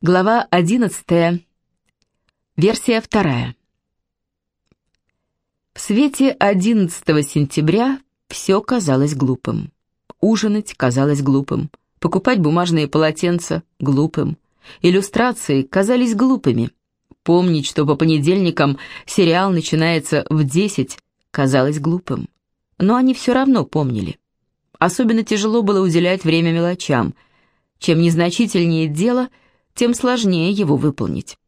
Глава 11. Версия вторая. В свете 11 сентября все казалось глупым. Ужинать казалось глупым. Покупать бумажные полотенца – глупым. Иллюстрации казались глупыми. Помнить, что по понедельникам сериал начинается в 10, казалось глупым. Но они все равно помнили. Особенно тяжело было уделять время мелочам. Чем незначительнее дело – тем сложнее его выполнить.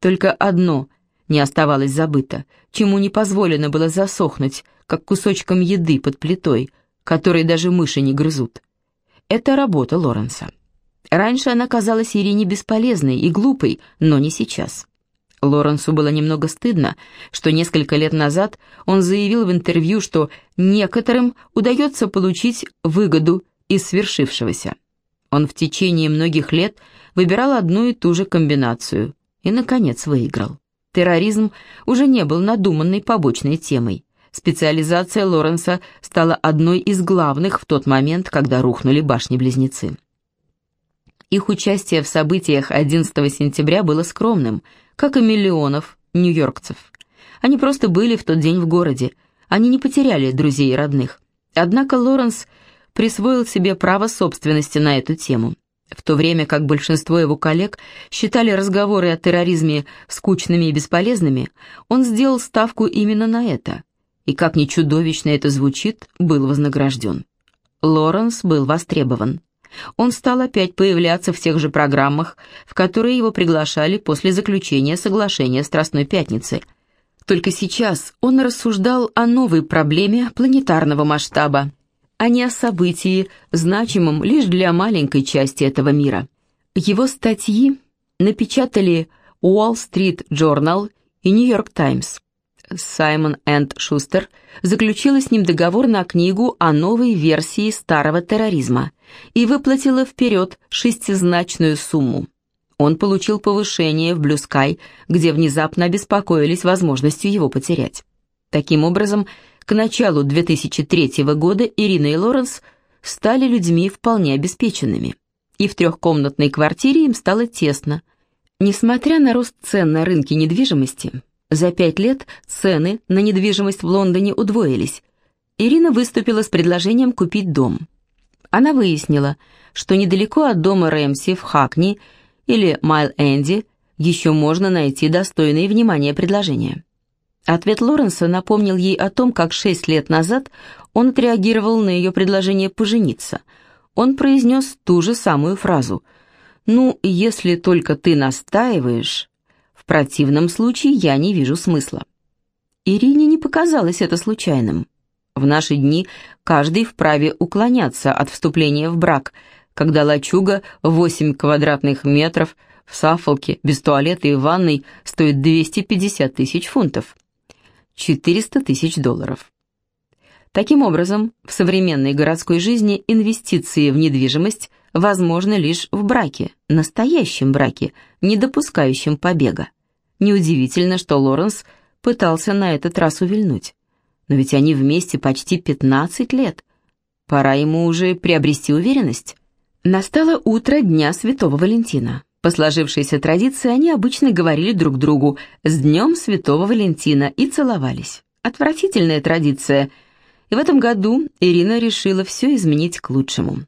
Только одно не оставалось забыто, чему не позволено было засохнуть, как кусочком еды под плитой, которой даже мыши не грызут. Это работа Лоренса. Раньше она казалась Ирине бесполезной и глупой, но не сейчас. Лоренсу было немного стыдно, что несколько лет назад он заявил в интервью, что некоторым удается получить выгоду из свершившегося. Он в течение многих лет выбирал одну и ту же комбинацию и, наконец, выиграл. Терроризм уже не был надуманной побочной темой. Специализация Лоренса стала одной из главных в тот момент, когда рухнули башни-близнецы. Их участие в событиях 11 сентября было скромным, как и миллионов нью-йоркцев. Они просто были в тот день в городе, они не потеряли друзей и родных. Однако Лоренс присвоил себе право собственности на эту тему в то время как большинство его коллег считали разговоры о терроризме скучными и бесполезными, он сделал ставку именно на это, и, как ни чудовищно это звучит, был вознагражден. Лоренс был востребован. Он стал опять появляться в тех же программах, в которые его приглашали после заключения соглашения Страстной Пятницы. Только сейчас он рассуждал о новой проблеме планетарного масштаба а не о событии, значимом лишь для маленькой части этого мира. Его статьи напечатали Wall Street Journal и New York Times. Саймон энд Шустер заключила с ним договор на книгу о новой версии старого терроризма и выплатила вперед шестизначную сумму. Он получил повышение в Sky, где внезапно обеспокоились возможностью его потерять. Таким образом, к началу 2003 года Ирина и Лоренс стали людьми вполне обеспеченными. И в трехкомнатной квартире им стало тесно. Несмотря на рост цен на рынке недвижимости, за пять лет цены на недвижимость в Лондоне удвоились. Ирина выступила с предложением купить дом. Она выяснила, что недалеко от дома Рэмси в Хакни или Майл-Энди еще можно найти достойные внимания предложения. Ответ Лоренса напомнил ей о том, как шесть лет назад он отреагировал на ее предложение пожениться. Он произнес ту же самую фразу «Ну, если только ты настаиваешь, в противном случае я не вижу смысла». Ирине не показалось это случайным. В наши дни каждый вправе уклоняться от вступления в брак, когда лачуга 8 квадратных метров в Саффолке без туалета и ванной стоит 250 тысяч фунтов. 400 тысяч долларов. Таким образом, в современной городской жизни инвестиции в недвижимость возможны лишь в браке, настоящем браке, не допускающем побега. Неудивительно, что Лоренс пытался на этот раз увильнуть. Но ведь они вместе почти 15 лет. Пора ему уже приобрести уверенность. Настало утро Дня Святого Валентина. По сложившейся традиции они обычно говорили друг другу «С днем Святого Валентина» и целовались. Отвратительная традиция. И в этом году Ирина решила все изменить к лучшему.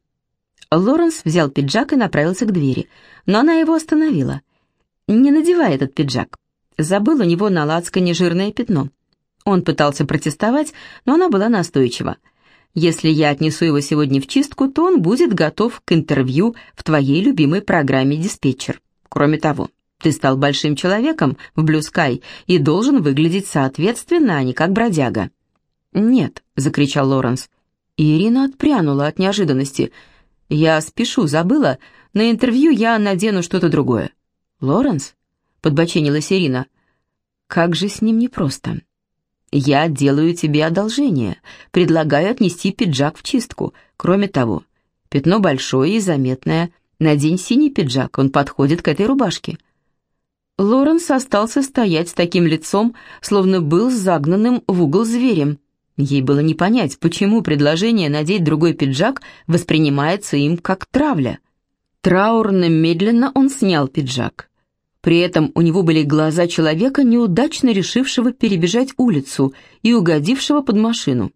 Лоренс взял пиджак и направился к двери, но она его остановила. «Не надевай этот пиджак». Забыл у него на лацкане жирное пятно. Он пытался протестовать, но она была настойчива. Если я отнесу его сегодня в чистку, то он будет готов к интервью в твоей любимой программе «Диспетчер». Кроме того, ты стал большим человеком в Blue Sky и должен выглядеть соответственно, а не как бродяга». «Нет», — закричал Лоренс. Ирина отпрянула от неожиданности. «Я спешу, забыла. На интервью я надену что-то другое». «Лоренс?» — подбоченилась Ирина. «Как же с ним непросто». Я делаю тебе одолжение, предлагаю отнести пиджак в чистку. Кроме того, пятно большое и заметное. Надень синий пиджак, он подходит к этой рубашке». Лоренс остался стоять с таким лицом, словно был загнанным в угол зверем. Ей было не понять, почему предложение надеть другой пиджак воспринимается им как травля. Траурно медленно он снял пиджак. При этом у него были глаза человека, неудачно решившего перебежать улицу и угодившего под машину.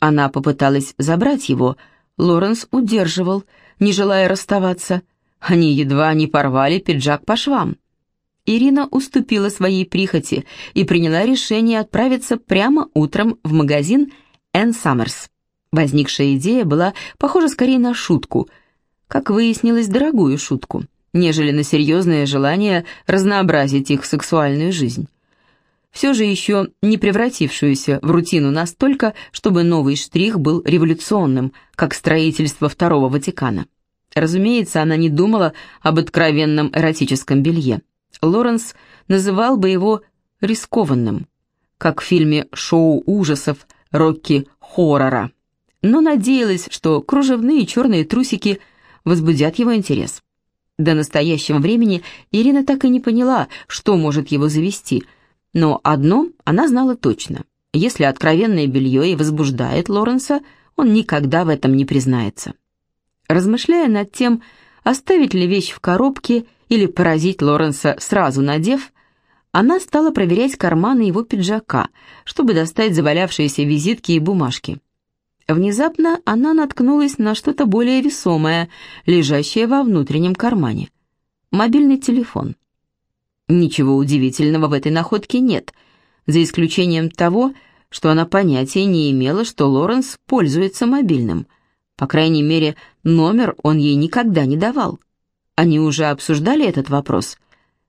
Она попыталась забрать его, Лоренс удерживал, не желая расставаться. Они едва не порвали пиджак по швам. Ирина уступила своей прихоти и приняла решение отправиться прямо утром в магазин «Энн Саммерс». Возникшая идея была похожа скорее на шутку, как выяснилось, дорогую шутку, нежели на серьезное желание разнообразить их сексуальную жизнь. Все же еще не превратившуюся в рутину настолько, чтобы новый штрих был революционным, как строительство Второго Ватикана. Разумеется, она не думала об откровенном эротическом белье. Лоренс называл бы его рискованным, как в фильме «Шоу ужасов» Рокки Хоррора, но надеялась, что кружевные черные трусики возбудят его интерес. До настоящего времени Ирина так и не поняла, что может его завести, но одно она знала точно. Если откровенное белье и возбуждает Лоренса, он никогда в этом не признается. Размышляя над тем, оставить ли вещь в коробке или поразить Лоренса сразу надев, она стала проверять карманы его пиджака, чтобы достать завалявшиеся визитки и бумажки. Внезапно она наткнулась на что-то более весомое, лежащее во внутреннем кармане. Мобильный телефон. Ничего удивительного в этой находке нет, за исключением того, что она понятия не имела, что Лоренс пользуется мобильным. По крайней мере, номер он ей никогда не давал. Они уже обсуждали этот вопрос.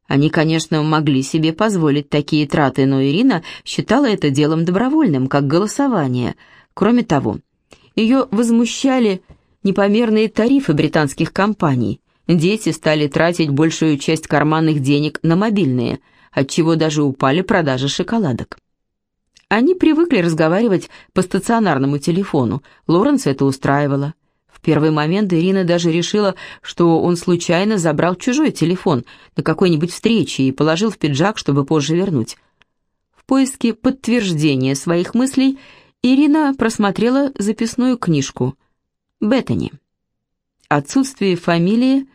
Они, конечно, могли себе позволить такие траты, но Ирина считала это делом добровольным, как голосование. Кроме того, ее возмущали непомерные тарифы британских компаний. Дети стали тратить большую часть карманных денег на мобильные, отчего даже упали продажи шоколадок. Они привыкли разговаривать по стационарному телефону, Лоренс это устраивало. В первый момент Ирина даже решила, что он случайно забрал чужой телефон на какой-нибудь встрече и положил в пиджак, чтобы позже вернуть. В поиске подтверждения своих мыслей Ирина просмотрела записную книжку «Беттани». Отсутствие фамилии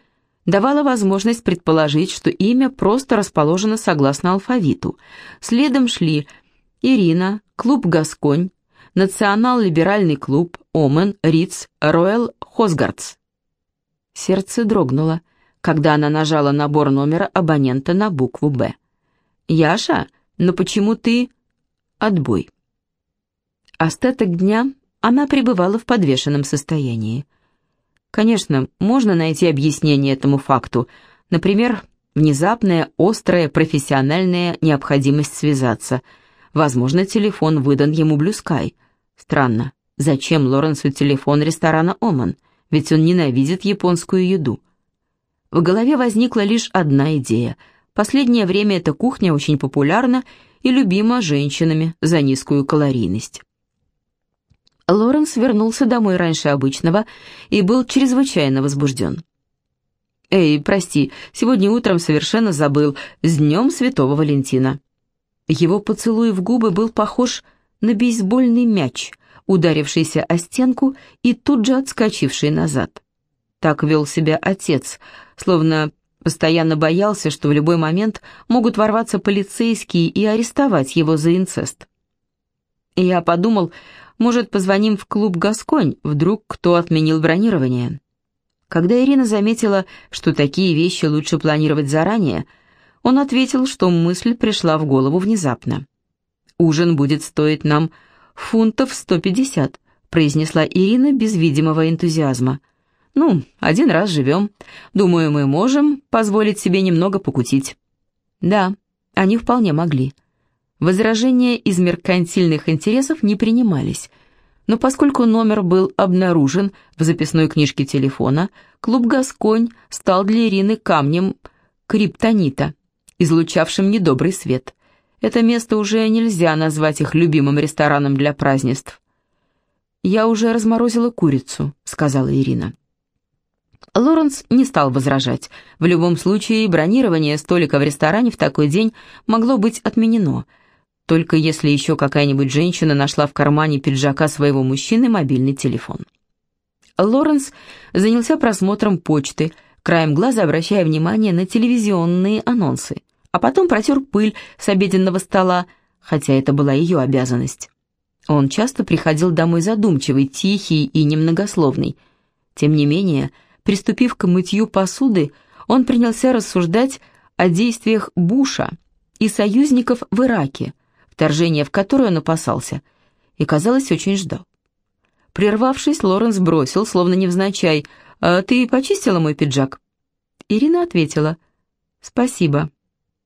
давало возможность предположить, что имя просто расположено согласно алфавиту. Следом шли Ирина, клуб «Гасконь», Национал-либеральный клуб, Омен, Риц, Роyal Хосгардс. Сердце дрогнуло, когда она нажала набор номера абонента на букву «Б». «Яша, но почему ты...» «Отбой». Остаток дня она пребывала в подвешенном состоянии. Конечно, можно найти объяснение этому факту, например, внезапная, острая, профессиональная необходимость связаться. Возможно, телефон выдан ему Блюскай. Странно, зачем Лоренсу телефон ресторана «Оман»? Ведь он ненавидит японскую еду. В голове возникла лишь одна идея. Последнее время эта кухня очень популярна и любима женщинами за низкую калорийность. Лоренс вернулся домой раньше обычного и был чрезвычайно возбужден. «Эй, прости, сегодня утром совершенно забыл. С днем Святого Валентина». Его поцелуй в губы был похож на бейсбольный мяч, ударившийся о стенку и тут же отскочивший назад. Так вел себя отец, словно постоянно боялся, что в любой момент могут ворваться полицейские и арестовать его за инцест. Я подумал, может, позвоним в клуб «Гасконь», вдруг кто отменил бронирование. Когда Ирина заметила, что такие вещи лучше планировать заранее, он ответил, что мысль пришла в голову внезапно. «Ужин будет стоить нам фунтов 150», произнесла Ирина без видимого энтузиазма. «Ну, один раз живем. Думаю, мы можем позволить себе немного покутить». Да, они вполне могли. Возражения из меркантильных интересов не принимались, но поскольку номер был обнаружен в записной книжке телефона, клуб «Гасконь» стал для Ирины камнем криптонита, излучавшим недобрый свет. Это место уже нельзя назвать их любимым рестораном для празднеств. «Я уже разморозила курицу», — сказала Ирина. Лоренс не стал возражать. В любом случае, бронирование столика в ресторане в такой день могло быть отменено — только если еще какая-нибудь женщина нашла в кармане пиджака своего мужчины мобильный телефон. Лоренс занялся просмотром почты, краем глаза обращая внимание на телевизионные анонсы, а потом протер пыль с обеденного стола, хотя это была ее обязанность. Он часто приходил домой задумчивый, тихий и немногословный. Тем не менее, приступив к мытью посуды, он принялся рассуждать о действиях Буша и союзников в Ираке, вторжение в которое он опасался, и, казалось, очень ждал. Прервавшись, Лоренс бросил, словно невзначай, «А ты почистила мой пиджак?» Ирина ответила, «Спасибо.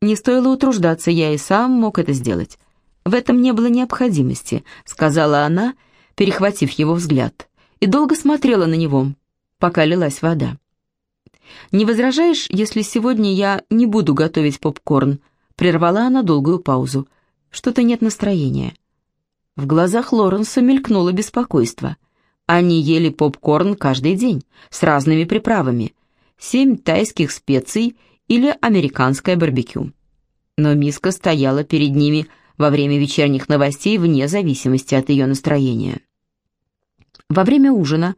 Не стоило утруждаться, я и сам мог это сделать. В этом не было необходимости», — сказала она, перехватив его взгляд, и долго смотрела на него, пока лилась вода. «Не возражаешь, если сегодня я не буду готовить попкорн?» Прервала она долгую паузу. «Что-то нет настроения». В глазах Лоренса мелькнуло беспокойство. Они ели попкорн каждый день, с разными приправами. Семь тайских специй или американское барбекю. Но миска стояла перед ними во время вечерних новостей вне зависимости от ее настроения. Во время ужина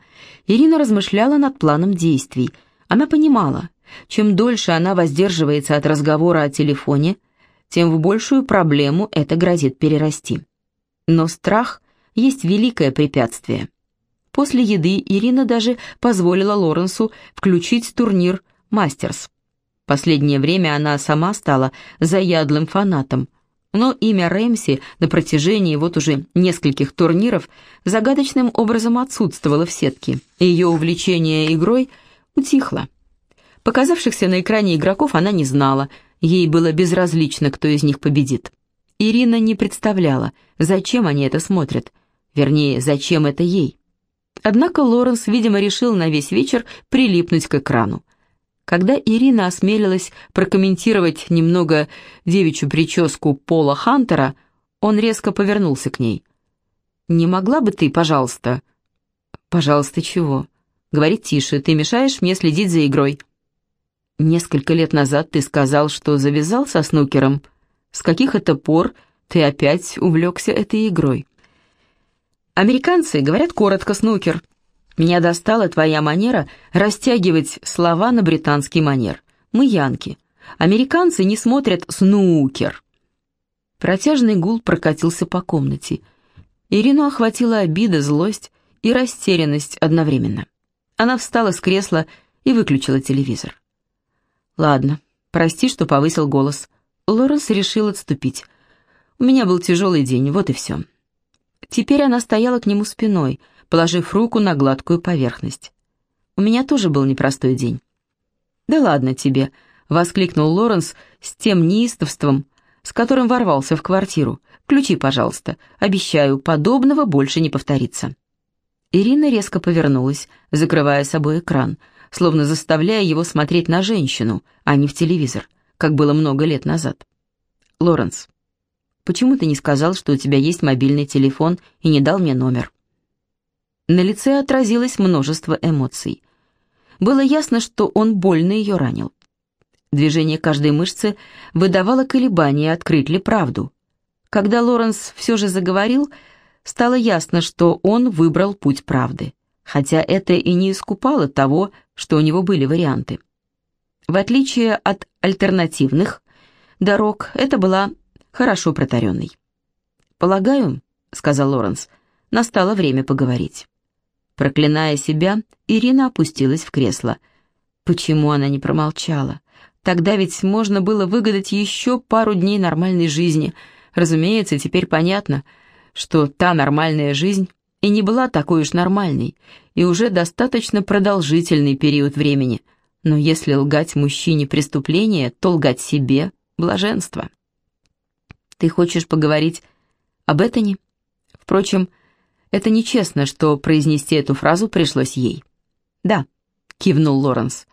Ирина размышляла над планом действий – она понимала, чем дольше она воздерживается от разговора о телефоне, тем в большую проблему это грозит перерасти. Но страх есть великое препятствие. После еды Ирина даже позволила Лоренсу включить турнир «Мастерс». Последнее время она сама стала заядлым фанатом, но имя Рэмси на протяжении вот уже нескольких турниров загадочным образом отсутствовало в сетке, и ее увлечение игрой – утихла. Показавшихся на экране игроков она не знала, ей было безразлично, кто из них победит. Ирина не представляла, зачем они это смотрят, вернее, зачем это ей. Однако Лоренс, видимо, решил на весь вечер прилипнуть к экрану. Когда Ирина осмелилась прокомментировать немного девичью прическу Пола Хантера, он резко повернулся к ней. «Не могла бы ты, пожалуйста...» «Пожалуйста, чего?» Говори тише, ты мешаешь мне следить за игрой». «Несколько лет назад ты сказал, что завязал со снукером. С каких это пор ты опять увлекся этой игрой?» «Американцы говорят коротко снукер. Меня достала твоя манера растягивать слова на британский манер. Мы янки. Американцы не смотрят снукер». Протяжный гул прокатился по комнате. Ирину охватила обида, злость и растерянность одновременно. Она встала с кресла и выключила телевизор. «Ладно, прости, что повысил голос». Лоренс решил отступить. «У меня был тяжелый день, вот и все». Теперь она стояла к нему спиной, положив руку на гладкую поверхность. «У меня тоже был непростой день». «Да ладно тебе», — воскликнул Лоренс с тем неистовством, с которым ворвался в квартиру. «Ключи, пожалуйста. Обещаю, подобного больше не повторится». Ирина резко повернулась, закрывая собой экран, словно заставляя его смотреть на женщину, а не в телевизор, как было много лет назад. «Лоренс, почему ты не сказал, что у тебя есть мобильный телефон и не дал мне номер?» На лице отразилось множество эмоций. Было ясно, что он больно ее ранил. Движение каждой мышцы выдавало колебания, открыть ли правду. Когда Лоренс все же заговорил, стало ясно, что он выбрал путь правды, хотя это и не искупало того, что у него были варианты. В отличие от альтернативных дорог, это была хорошо протаренной. «Полагаю», — сказал Лоренс, — «настало время поговорить». Проклиная себя, Ирина опустилась в кресло. Почему она не промолчала? Тогда ведь можно было выгадать еще пару дней нормальной жизни. Разумеется, теперь понятно — что та нормальная жизнь и не была такой уж нормальной, и уже достаточно продолжительный период времени. Но если лгать мужчине преступление, то лгать себе – блаженство. Ты хочешь поговорить об Этане? Впрочем, это нечестно, что произнести эту фразу пришлось ей. «Да», — кивнул Лоренс.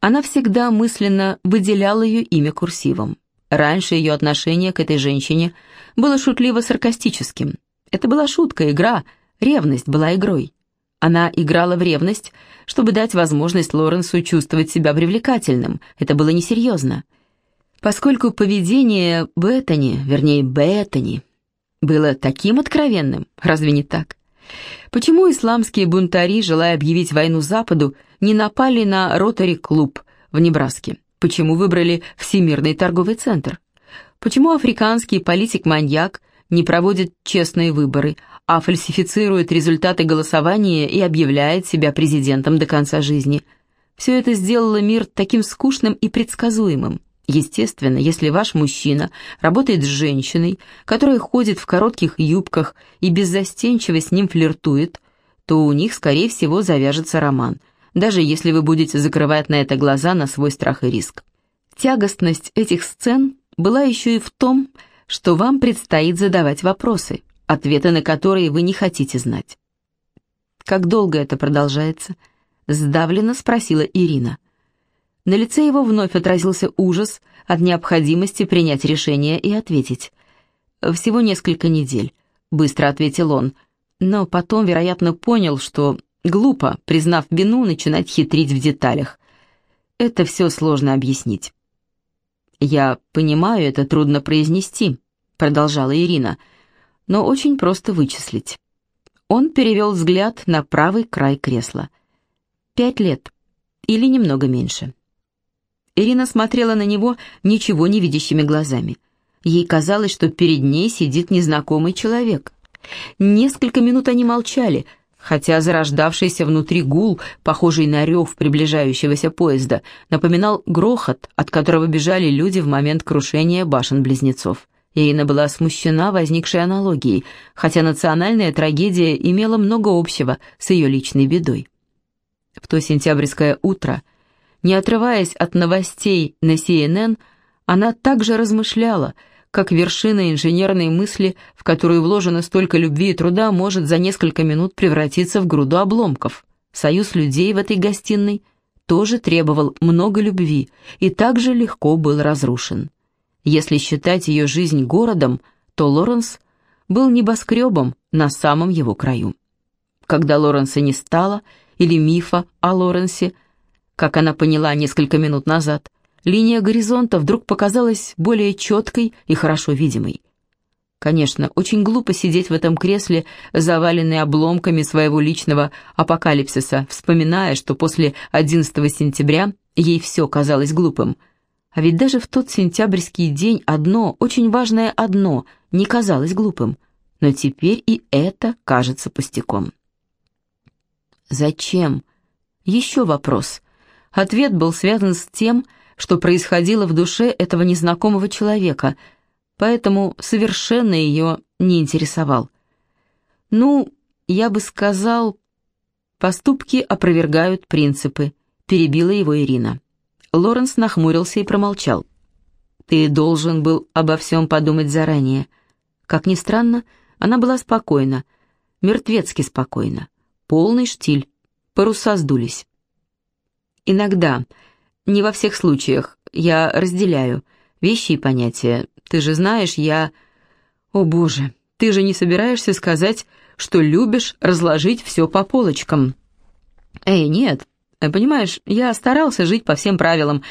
Она всегда мысленно выделяла ее имя курсивом. Раньше ее отношение к этой женщине было шутливо-саркастическим. Это была шутка, игра, ревность была игрой. Она играла в ревность, чтобы дать возможность Лоренсу чувствовать себя привлекательным. Это было несерьезно. Поскольку поведение Беттани, вернее Беттани, было таким откровенным, разве не так? Почему исламские бунтари, желая объявить войну Западу, не напали на Ротари-клуб в Небраске? Почему выбрали Всемирный торговый центр? Почему африканский политик-маньяк не проводит честные выборы, а фальсифицирует результаты голосования и объявляет себя президентом до конца жизни? Все это сделало мир таким скучным и предсказуемым. Естественно, если ваш мужчина работает с женщиной, которая ходит в коротких юбках и беззастенчиво с ним флиртует, то у них, скорее всего, завяжется роман, даже если вы будете закрывать на это глаза на свой страх и риск. Тягостность этих сцен была еще и в том, что вам предстоит задавать вопросы, ответы на которые вы не хотите знать. «Как долго это продолжается?» — сдавленно спросила Ирина. На лице его вновь отразился ужас от необходимости принять решение и ответить. «Всего несколько недель», — быстро ответил он, но потом, вероятно, понял, что глупо, признав вину, начинать хитрить в деталях. Это все сложно объяснить. «Я понимаю, это трудно произнести», — продолжала Ирина, «но очень просто вычислить». Он перевел взгляд на правый край кресла. «Пять лет. Или немного меньше». Ирина смотрела на него ничего не видящими глазами. Ей казалось, что перед ней сидит незнакомый человек. Несколько минут они молчали, хотя зарождавшийся внутри гул, похожий на рев приближающегося поезда, напоминал грохот, от которого бежали люди в момент крушения башен-близнецов. Ирина была смущена возникшей аналогией, хотя национальная трагедия имела много общего с ее личной бедой. В то сентябрьское утро – не отрываясь от новостей на CNN, она также размышляла, как вершина инженерной мысли, в которую вложено столько любви и труда, может за несколько минут превратиться в груду обломков. Союз людей в этой гостиной тоже требовал много любви и также легко был разрушен. Если считать ее жизнь городом, то Лоренс был небоскребом на самом его краю. Когда Лоренса не стало, или мифа о Лоренсе – как она поняла несколько минут назад, линия горизонта вдруг показалась более четкой и хорошо видимой. Конечно, очень глупо сидеть в этом кресле, заваленный обломками своего личного апокалипсиса, вспоминая, что после 11 сентября ей все казалось глупым. А ведь даже в тот сентябрьский день одно, очень важное одно, не казалось глупым. Но теперь и это кажется пустяком. Зачем? Еще вопрос. Ответ был связан с тем, что происходило в душе этого незнакомого человека, поэтому совершенно ее не интересовал. «Ну, я бы сказал, поступки опровергают принципы», — перебила его Ирина. Лоренс нахмурился и промолчал. «Ты должен был обо всем подумать заранее». Как ни странно, она была спокойна, мертвецки спокойна. Полный штиль, паруса сдулись. Иногда, не во всех случаях, я разделяю вещи и понятия. Ты же знаешь, я... О боже, ты же не собираешься сказать, что любишь разложить все по полочкам. Эй, нет, понимаешь, я старался жить по всем правилам,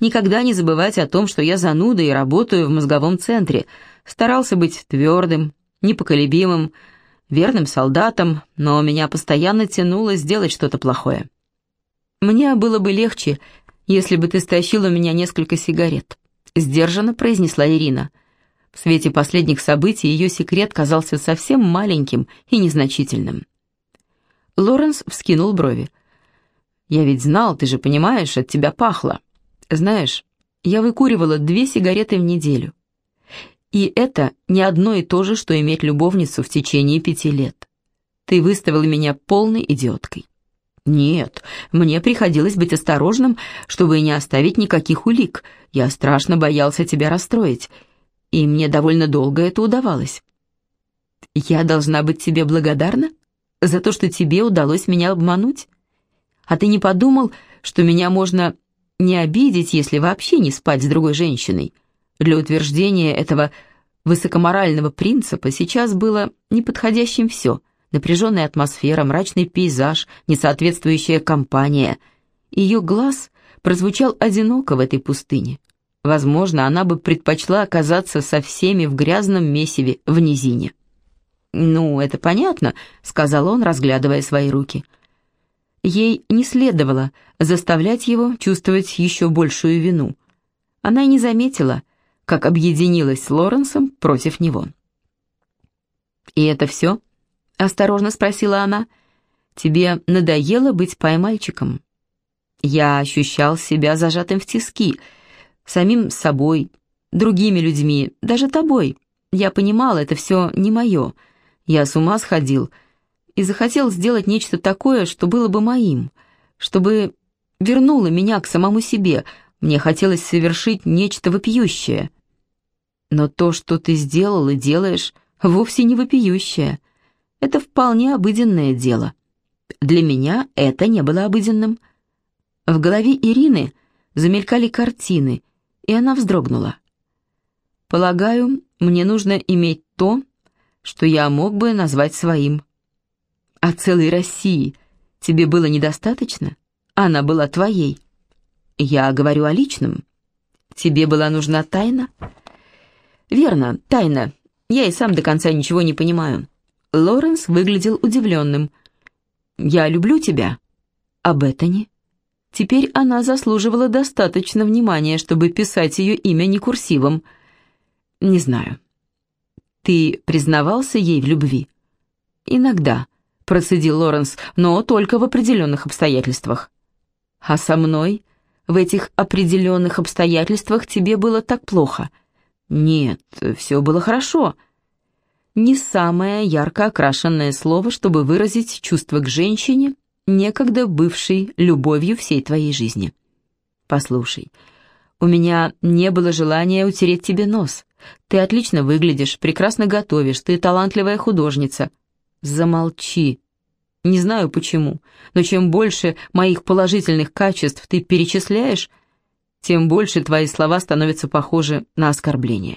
никогда не забывать о том, что я зануда и работаю в мозговом центре, старался быть твердым, непоколебимым, верным солдатом, но меня постоянно тянуло сделать что-то плохое. «Мне было бы легче, если бы ты стащил у меня несколько сигарет», — сдержанно произнесла Ирина. В свете последних событий ее секрет казался совсем маленьким и незначительным. Лоренс вскинул брови. «Я ведь знал, ты же понимаешь, от тебя пахло. Знаешь, я выкуривала две сигареты в неделю. И это не одно и то же, что иметь любовницу в течение пяти лет. Ты выставила меня полной идиоткой». «Нет, мне приходилось быть осторожным, чтобы не оставить никаких улик. Я страшно боялся тебя расстроить, и мне довольно долго это удавалось». «Я должна быть тебе благодарна за то, что тебе удалось меня обмануть? А ты не подумал, что меня можно не обидеть, если вообще не спать с другой женщиной? Для утверждения этого высокоморального принципа сейчас было неподходящим все — напряженная атмосфера, мрачный пейзаж, несоответствующая компания. Ее глаз прозвучал одиноко в этой пустыне. Возможно, она бы предпочла оказаться со всеми в грязном месиве в низине. «Ну, это понятно», — сказал он, разглядывая свои руки. Ей не следовало заставлять его чувствовать еще большую вину. Она и не заметила, как объединилась с Лоренсом против него. «И это все?» — осторожно спросила она. «Тебе надоело быть поймальчиком?» Я ощущал себя зажатым в тиски, самим собой, другими людьми, даже тобой. Я понимал, это все не мое. Я с ума сходил и захотел сделать нечто такое, что было бы моим, чтобы вернуло меня к самому себе. Мне хотелось совершить нечто вопиющее. Но то, что ты сделал и делаешь, вовсе не вопиющее. Это вполне обыденное дело. Для меня это не было обыденным. В голове Ирины замелькали картины, и она вздрогнула. «Полагаю, мне нужно иметь то, что я мог бы назвать своим. А целой России тебе было недостаточно? Она была твоей. Я говорю о личном. Тебе была нужна тайна?» «Верно, тайна. Я и сам до конца ничего не понимаю». Лоренс выглядел удивленным. «Я люблю тебя». «А Беттани?» Теперь она заслуживала достаточно внимания, чтобы писать ее имя не курсивом. «Не знаю». «Ты признавался ей в любви?» «Иногда», — процедил Лоренс, «но только в определенных обстоятельствах». «А со мной? В этих определенных обстоятельствах тебе было так плохо?» «Нет, все было хорошо». Не самое ярко окрашенное слово, чтобы выразить чувство к женщине, некогда бывшей любовью всей твоей жизни. Послушай, у меня не было желания утереть тебе нос. Ты отлично выглядишь, прекрасно готовишь, ты талантливая художница. Замолчи. Не знаю почему, но чем больше моих положительных качеств ты перечисляешь, тем больше твои слова становятся похожи на оскорбление.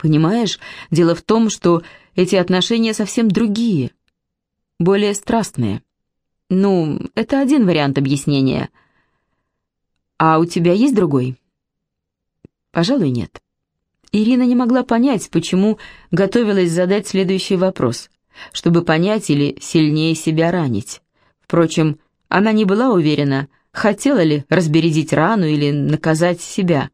Понимаешь, дело в том, что эти отношения совсем другие, более страстные. Ну, это один вариант объяснения. А у тебя есть другой? Пожалуй, нет. Ирина не могла понять, почему готовилась задать следующий вопрос, чтобы понять или сильнее себя ранить. Впрочем, она не была уверена, хотела ли разбередить рану или наказать себя.